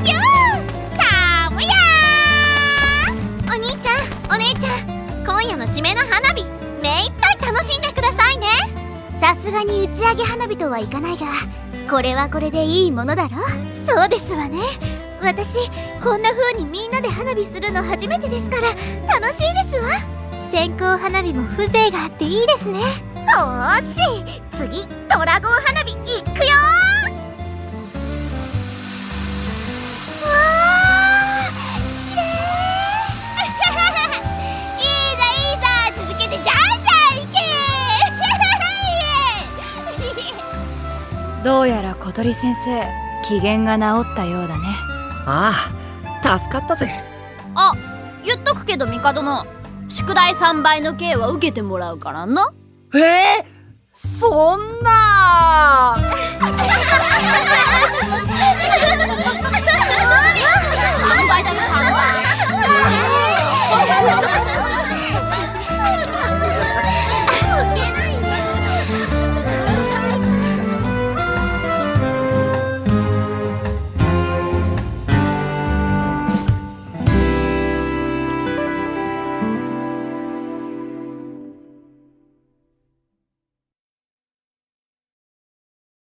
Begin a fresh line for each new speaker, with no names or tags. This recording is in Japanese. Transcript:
お兄ちゃんお姉ちゃん今夜の締めの花火いっぱい楽しんでくださいねさすがに打ち上げ花火とはいかないがこれはこれでいいものだろそうですわね私こんな風にみんなで花火するの初めてですから楽しいですわ線香花火も風情があっていいですねおーし次ドラゴン花火いくよ。
どうやら小鳥先生機嫌が治ったようだね。
ああ助かったぜ。
あ言っとくけど帝の宿題3倍の刑は受けてもらうからな。
えー、そんな